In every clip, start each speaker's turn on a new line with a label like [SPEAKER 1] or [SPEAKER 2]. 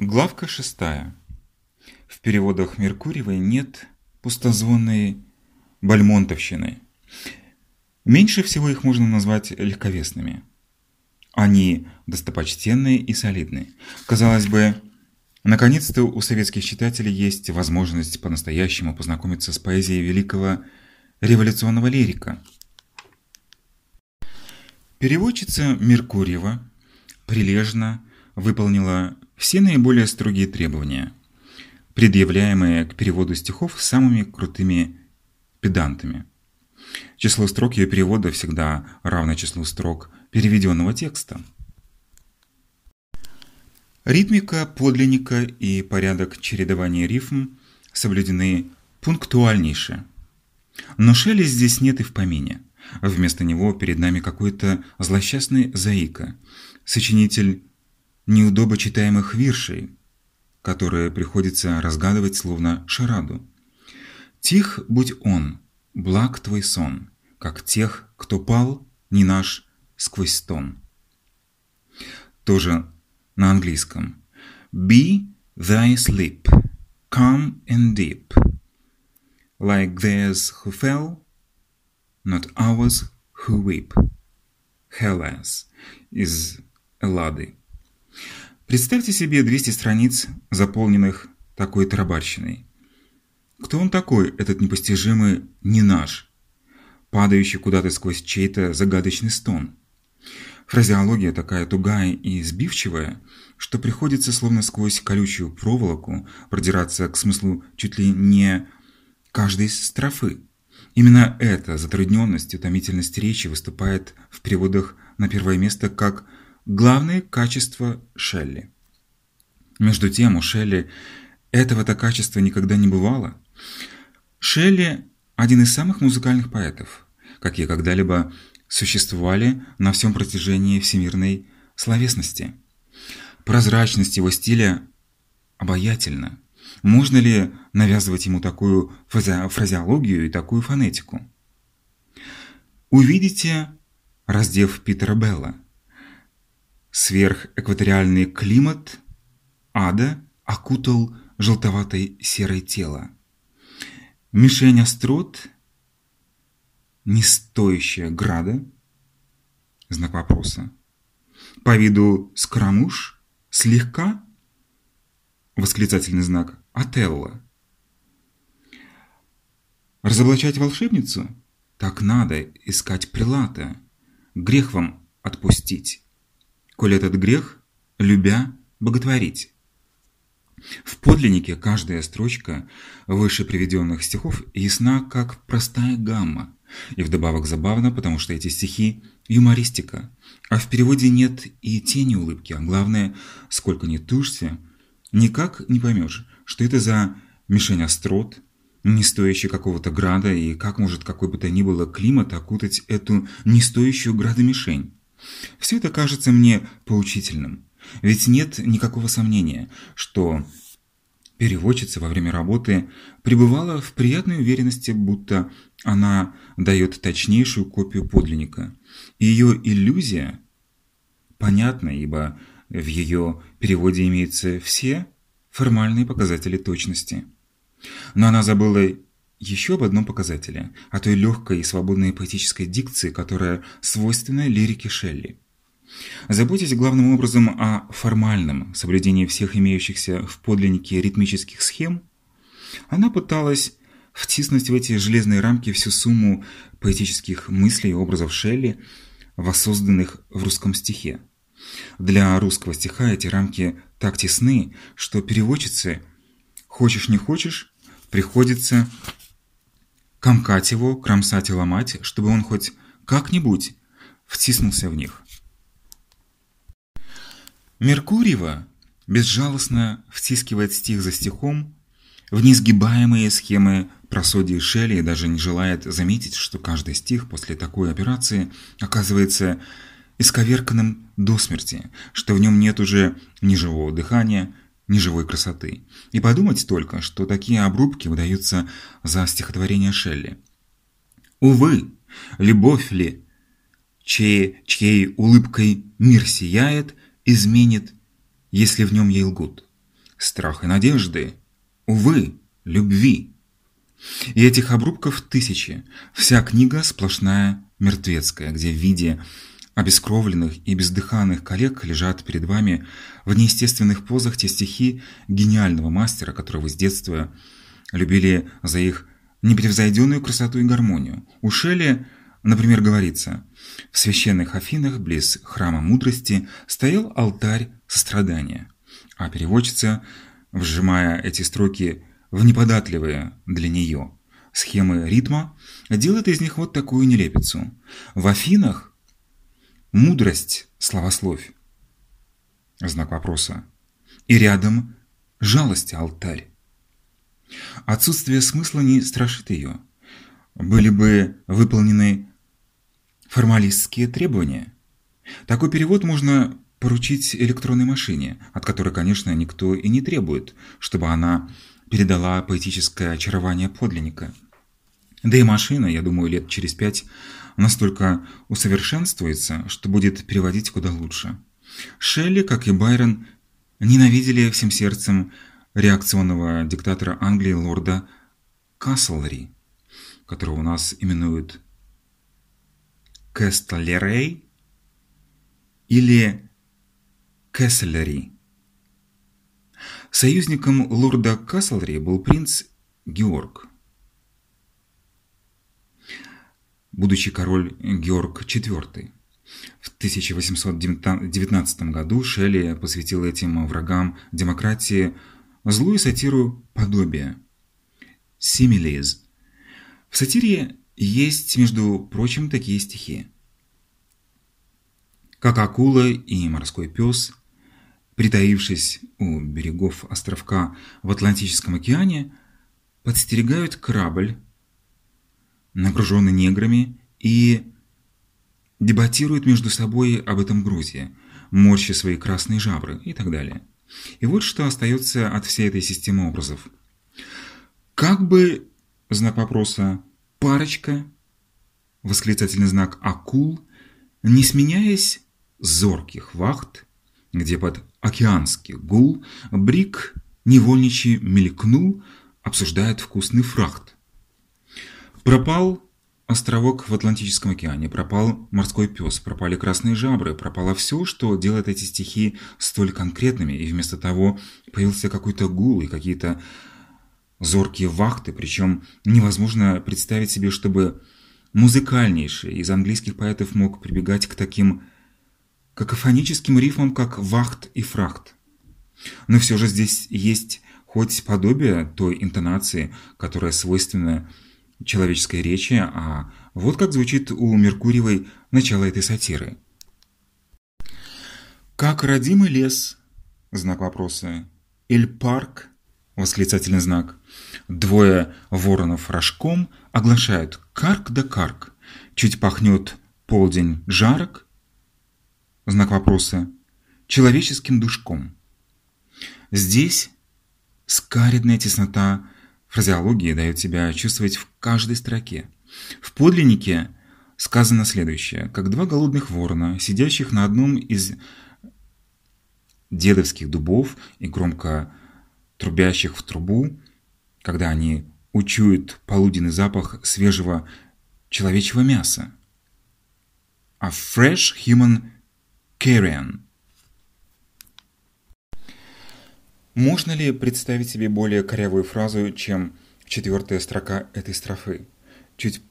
[SPEAKER 1] Главка шестая. В переводах Меркурьевой нет пустозвонной бальмонтовщины. Меньше всего их можно назвать легковесными. Они достопочтенные и солидные. Казалось бы, наконец-то у советских читателей есть возможность по-настоящему познакомиться с поэзией великого революционного лирика. Переводчица Меркурьева прилежно выполнила все наиболее строгие требования, предъявляемые к переводу стихов самыми крутыми педантами. Число строк ее перевода всегда равно числу строк переведенного текста. Ритмика подлинника и порядок чередования рифм соблюдены пунктуальнейше. Но Шелли здесь нет и в помине. Вместо него перед нами какой-то злосчастный заика, сочинитель неудобо читаемых виршей, которые приходится разгадывать словно шараду. Тих будь он, благ твой сон, как тех, кто пал, не наш, сквозь стон. Тоже на английском. Be thy sleep, calm and deep, like theirs who fell, not ours who weep. Hellas из Эллады. Представьте себе 200 страниц, заполненных такой тарабарщиной. Кто он такой, этот непостижимый «не наш», падающий куда-то сквозь чей-то загадочный стон? Фразеология такая тугая и сбивчивая, что приходится словно сквозь колючую проволоку продираться к смыслу чуть ли не каждой строфы. Именно эта затрудненность и утомительность речи выступает в переводах на первое место как главное качество Шелли. Между тем у Шелли этого-то качества никогда не бывало. Шелли – один из самых музыкальных поэтов, какие когда-либо существовали на всем протяжении всемирной словесности. Прозрачность его стиля обаятельна. Можно ли навязывать ему такую фразеологию и такую фонетику? Увидите раздев Питера Белла. Сверхэкваториальный климат ада окутал желтоватой серой тело. Мишень острот – не стоящая града? Знак вопроса. По виду скромуш? Слегка? Восклицательный знак. Отелло. Разоблачать волшебницу? Так надо искать прилата. Грех вам отпустить. Коль этот грех, любя, боготворить. В подлиннике каждая строчка выше приведенных стихов ясна, как простая гамма. И вдобавок забавно, потому что эти стихи – юмористика. А в переводе нет и тени улыбки, а главное, сколько ни тушься, никак не поймешь, что это за мишень острот, не стоящий какого-то града, и как может какой бы то ни было климат окутать эту не стоящую града мишень. Все это кажется мне поучительным. Ведь нет никакого сомнения, что Переводчица во время работы пребывала в приятной уверенности, будто она дает точнейшую копию подлинника. Ее иллюзия понятна, ибо в ее переводе имеются все формальные показатели точности. Но она забыла еще об одном показателе, о той легкой и свободной поэтической дикции, которая свойственна лирике Шелли. Заботясь главным образом о формальном соблюдении всех имеющихся в подлиннике ритмических схем, она пыталась втиснуть в эти железные рамки всю сумму поэтических мыслей и образов Шелли, воссозданных в русском стихе. Для русского стиха эти рамки так тесны, что переводчице, хочешь не хочешь, приходится комкать его, кромсать и ломать, чтобы он хоть как-нибудь втиснулся в них. Меркурьева безжалостно втискивает стих за стихом в несгибаемые схемы просодии Шелли и даже не желает заметить, что каждый стих после такой операции оказывается исковерканным до смерти, что в нем нет уже ни живого дыхания, ни живой красоты. И подумать только, что такие обрубки выдаются за стихотворение Шелли. Увы, любовь ли, чьей, чьей улыбкой мир сияет, изменит, если в нем ей лгут. страх и надежды, увы, любви. И этих обрубков тысячи. Вся книга сплошная мертвецкая, где в виде обескровленных и бездыханных коллег лежат перед вами в неестественных позах те стихи гениального мастера, которого с детства любили за их непревзойденную красоту и гармонию. У Шелли, например, говорится, в священных Афинах близ храма мудрости стоял алтарь сострадания, а переводчица, вжимая эти строки в неподатливые для нее схемы ритма, делает из них вот такую нелепицу. В Афинах мудрость словословь. Знак вопроса. И рядом жалости алтарь. Отсутствие смысла не страшит ее. Были бы выполнены формалистские требования. Такой перевод можно поручить электронной машине, от которой, конечно, никто и не требует, чтобы она передала поэтическое очарование подлинника. Да и машина, я думаю, лет через пять настолько усовершенствуется, что будет переводить куда лучше. Шелли, как и Байрон, ненавидели всем сердцем реакционного диктатора Англии лорда Каслери, которого у нас именуют Кестлерей или Кесслери. Союзником лорда Каслери был принц Георг. Будущий король Георг IV. В 1819 году Шелли посвятил этим врагам демократии злую сатиру «Подобие» «Симилиз». В сатире есть, между прочим, такие стихи. Как акула и морской пес, притаившись у берегов островка в Атлантическом океане, подстерегают корабль, нагруженный неграми, и дебатируют между собой об этом грузе, морща свои красные жабры и так далее. И вот что остается от всей этой системы образов. Как бы, знак вопроса, парочка, восклицательный знак акул, не сменяясь зорких вахт, где под океанский гул Брик невольничий мелькнул, обсуждает вкусный фрахт. Пропал островок в Атлантическом океане, пропал морской пес, пропали красные жабры, пропало все, что делает эти стихи столь конкретными, и вместо того появился какой-то гул и какие-то зоркие вахты, причем невозможно представить себе, чтобы музыкальнейший из английских поэтов мог прибегать к таким какофоническим рифмам, как вахт и фрахт. Но все же здесь есть хоть подобие той интонации, которая свойственна человеческой речи, а вот как звучит у Меркурьевой начало этой сатиры. «Как родимый лес?» – знак вопроса. «Иль парк?» – восклицательный знак. Двое воронов рожком оглашают «карк да карк». Чуть пахнет полдень жарок? Знак вопроса. Человеческим душком. Здесь скаридная теснота Фразеология дает себя чувствовать в каждой строке. В подлиннике сказано следующее. Как два голодных ворона, сидящих на одном из дедовских дубов и громко трубящих в трубу, когда они учуют полуденный запах свежего человечьего мяса. A fresh human carrion. Можно ли представить себе более корявую фразу, чем четвертая строка этой строфы? Чуть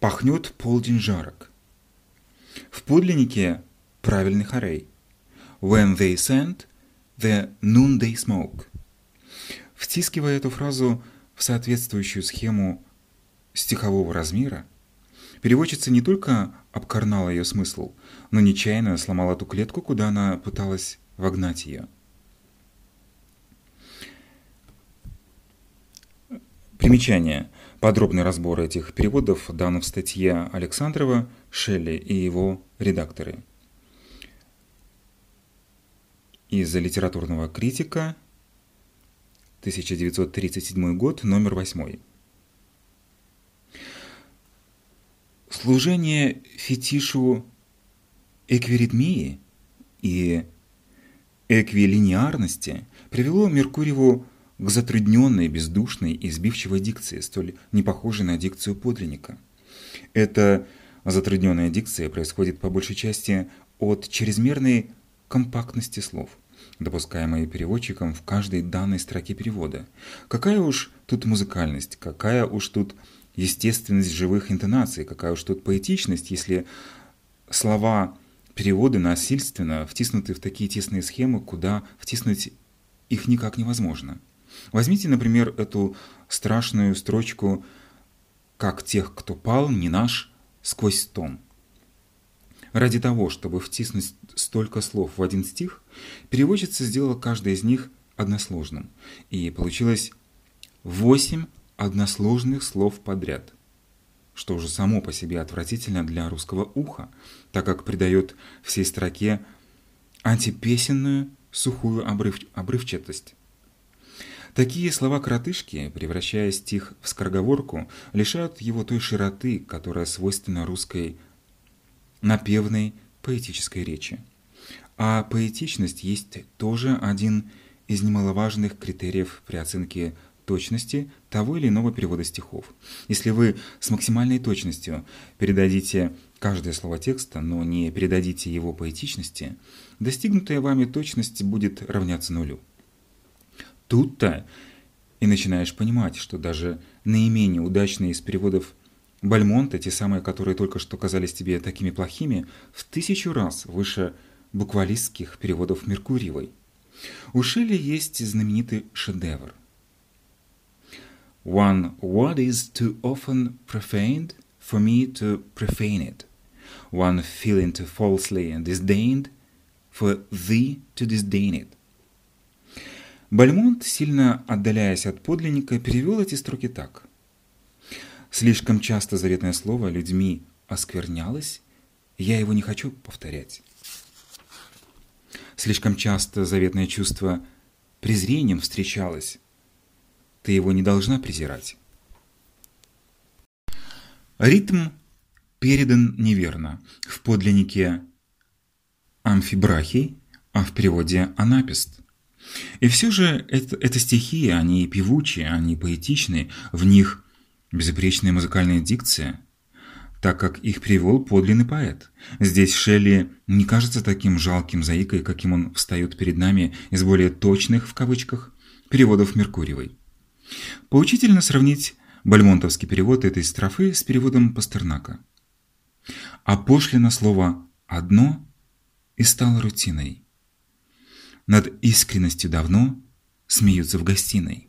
[SPEAKER 1] пахнет полдень жарок. В подлиннике правильный хорей. When they send, the noonday smoke. Втискивая эту фразу в соответствующую схему стихового размера, переводчица не только обкарнала ее смысл, но нечаянно сломала ту клетку, куда она пыталась вогнать ее. Примечание. Подробный разбор этих переводов дан в статье Александрова, Шелли и его редакторы. Из литературного критика, 1937 год, номер 8. Служение фетишу эквиритмии и эквилинеарности привело Меркурьеву к затрудненной, бездушной и сбивчивой дикции, столь не похожей на дикцию подлинника. Эта затрудненная дикция происходит по большей части от чрезмерной компактности слов, допускаемой переводчиком в каждой данной строке перевода. Какая уж тут музыкальность, какая уж тут естественность живых интонаций, какая уж тут поэтичность, если слова переводы насильственно втиснуты в такие тесные схемы, куда втиснуть их никак невозможно. Возьмите, например, эту страшную строчку «Как тех, кто пал, не наш, сквозь том». Ради того, чтобы втиснуть столько слов в один стих, переводчица сделала каждый из них односложным, и получилось восемь односложных слов подряд, что уже само по себе отвратительно для русского уха, так как придает всей строке антипесенную сухую обрыв... обрывчатость. Такие слова-коротышки, превращая стих в скороговорку, лишают его той широты, которая свойственна русской напевной поэтической речи. А поэтичность есть тоже один из немаловажных критериев при оценке точности того или иного перевода стихов. Если вы с максимальной точностью передадите каждое слово текста, но не передадите его поэтичности, достигнутая вами точность будет равняться нулю. Тут-то и начинаешь понимать, что даже наименее удачные из переводов Бальмонта, те самые, которые только что казались тебе такими плохими, в тысячу раз выше буквалистских переводов Меркурьевой. У Шелли есть знаменитый шедевр. One word is too often profaned for me to profane it. One feeling too falsely disdained for thee to disdain it. Бальмонт, сильно отдаляясь от подлинника, перевел эти строки так – Слишком часто заветное слово людьми осквернялось, я его не хочу повторять. Слишком часто заветное чувство презрением встречалось, ты его не должна презирать. Ритм передан неверно. В подлиннике амфибрахий, а в переводе анапист. И все же это, это стихи, они певучие, они поэтичные, в них Безупречная музыкальная дикция, так как их привел подлинный поэт. Здесь Шелли не кажется таким жалким заикой, каким он встает перед нами из более точных, в кавычках, переводов Меркурьевой. Поучительно сравнить бальмонтовский перевод этой строфы с переводом Пастернака. А пошлено слово «одно» и стало рутиной. Над искренностью давно смеются в гостиной.